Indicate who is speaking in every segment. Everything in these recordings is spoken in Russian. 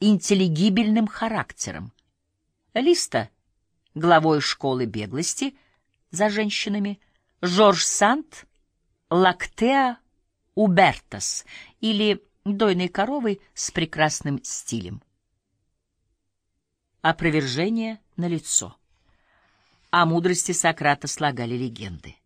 Speaker 1: интеллигибельным характером. Листа — главой школы беглости за женщинами, Жорж Сант — Лактеа Убертас или дойной коровой с прекрасным стилем. Опровержение на лицо. О мудрости Сократа слагали легенды.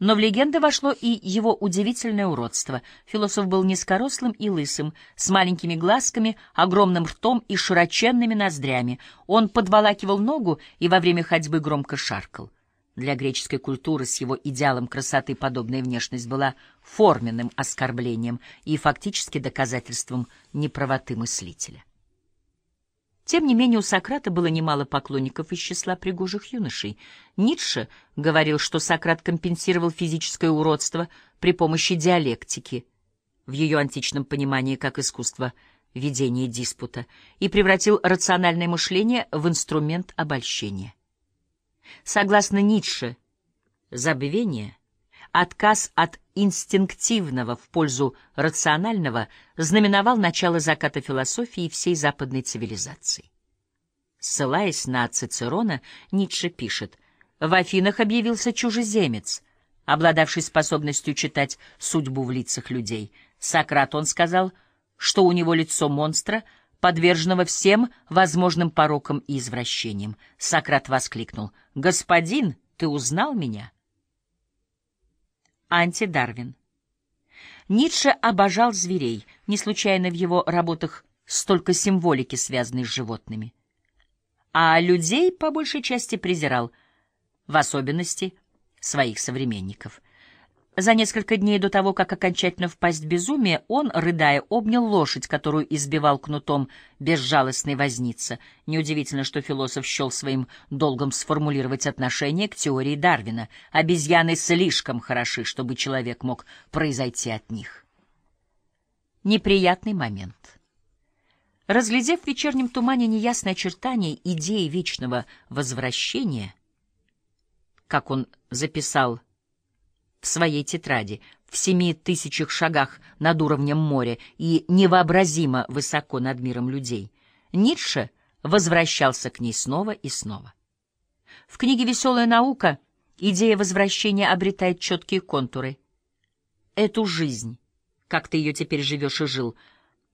Speaker 1: Но в легенды вошло и его удивительное уродство. Философ был низкорослым и лысым, с маленькими глазками, огромным ртом и широченными ноздрями. Он подволакивал ногу и во время ходьбы громко шаркал. Для греческой культуры с его идеалом красоты подобная внешность была форменным оскорблением и фактически доказательством неправоты мыслителя. Тем не менее у Сократа было немало поклонников из числа пригожих юношей. Ницше говорил, что Сократ компенсировал физическое уродство при помощи диалектики, в ее античном понимании как искусство ведения диспута, и превратил рациональное мышление в инструмент обольщения. Согласно Ницше, забвение, отказ от инстинктивного в пользу рационального знаменовал начало заката философии и всей западной цивилизации. Ссылаясь на Цицерона, Ницше пишет, «В Афинах объявился чужеземец, обладавший способностью читать судьбу в лицах людей. Сократ, он сказал, что у него лицо монстра, подверженного всем возможным порокам и извращениям. Сократ воскликнул, «Господин, ты узнал меня?» Антидарвин. Ницше обожал зверей, не случайно в его работах столько символики, связанной с животными. А людей по большей части презирал, в особенности своих современников. За несколько дней до того, как окончательно впасть в безумие, он, рыдая, обнял лошадь, которую избивал кнутом безжалостный возница. Неудивительно, что философ счел своим долгом сформулировать отношение к теории Дарвина. Обезьяны слишком хороши, чтобы человек мог произойти от них. Неприятный момент. Разглядев в вечернем тумане неясное очертание идеи вечного возвращения, как он записал в своей тетради, в семи тысячах шагах над уровнем моря и невообразимо высоко над миром людей, Ницше возвращался к ней снова и снова. В книге «Веселая наука» идея возвращения обретает четкие контуры. Эту жизнь, как ты ее теперь живешь и жил, —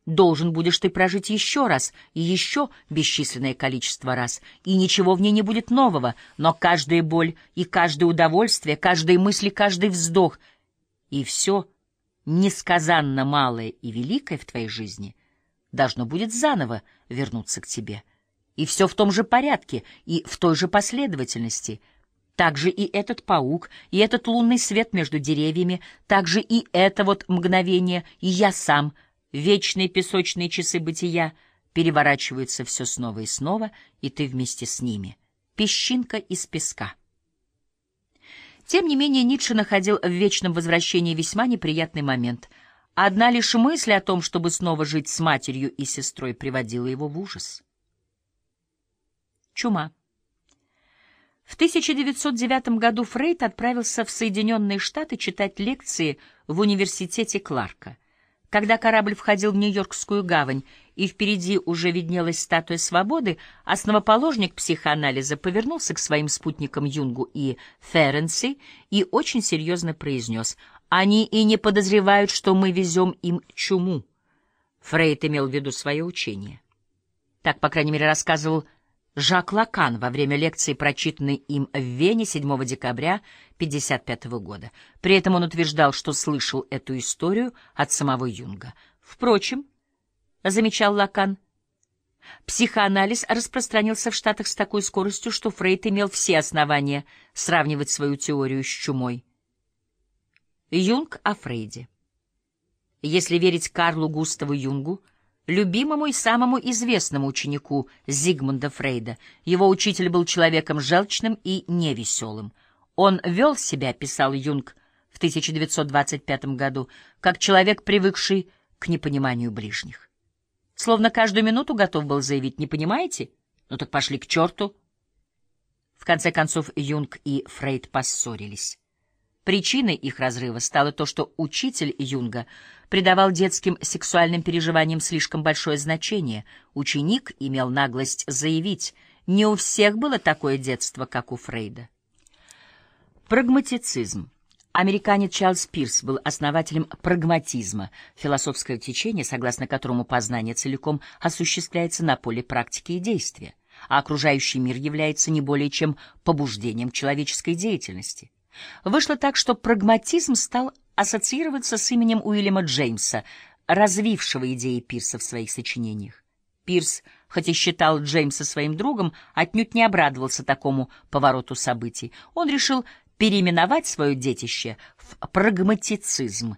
Speaker 1: должен будешь ты прожить еще раз и еще бесчисленное количество раз, и ничего в ней не будет нового, но каждая боль и каждое удовольствие, каждая мысль и каждый вздох, и все несказанно малое и великое в твоей жизни должно будет заново вернуться к тебе. И все в том же порядке и в той же последовательности — также и этот паук, и этот лунный свет между деревьями, также и это вот мгновение, и я сам — Вечные песочные часы бытия переворачиваются все снова и снова, и ты вместе с ними. Песчинка из песка. Тем не менее, Ницше находил в вечном возвращении весьма неприятный момент. Одна лишь мысль о том, чтобы снова жить с матерью и сестрой, приводила его в ужас. Чума. В 1909 году Фрейд отправился в Соединенные Штаты читать лекции в университете Кларка. Когда корабль входил в Нью-Йоркскую гавань, и впереди уже виднелась статуя свободы, основоположник психоанализа повернулся к своим спутникам Юнгу и Ференси и очень серьезно произнес «Они и не подозревают, что мы везем им чуму». Фрейд имел в виду свое учение. Так, по крайней мере, рассказывал Жак Лакан во время лекции, прочитанной им в Вене 7 декабря 1955 года. При этом он утверждал, что слышал эту историю от самого Юнга. Впрочем, замечал Лакан, психоанализ распространился в Штатах с такой скоростью, что Фрейд имел все основания сравнивать свою теорию с чумой. Юнг о Фрейде. Если верить Карлу Густаву Юнгу, любимому и самому известному ученику Зигмунда Фрейда. Его учитель был человеком желчным и невеселым. Он вел себя, писал Юнг в 1925 году, как человек, привыкший к непониманию ближних. Словно каждую минуту готов был заявить «не понимаете? Ну так пошли к черту». В конце концов Юнг и Фрейд поссорились. Причиной их разрыва стало то, что учитель Юнга придавал детским сексуальным переживаниям слишком большое значение. Ученик имел наглость заявить, не у всех было такое детство, как у Фрейда. Прагматицизм. Американец Чарльз Пирс был основателем прагматизма, философское течение, согласно которому познание целиком осуществляется на поле практики и действия, а окружающий мир является не более чем побуждением человеческой деятельности. Вышло так, что прагматизм стал ассоциироваться с именем Уильяма Джеймса, развившего идеи Пирса в своих сочинениях. Пирс, хоть и считал Джеймса своим другом, отнюдь не обрадовался такому повороту событий. Он решил переименовать свое детище в прагматицизм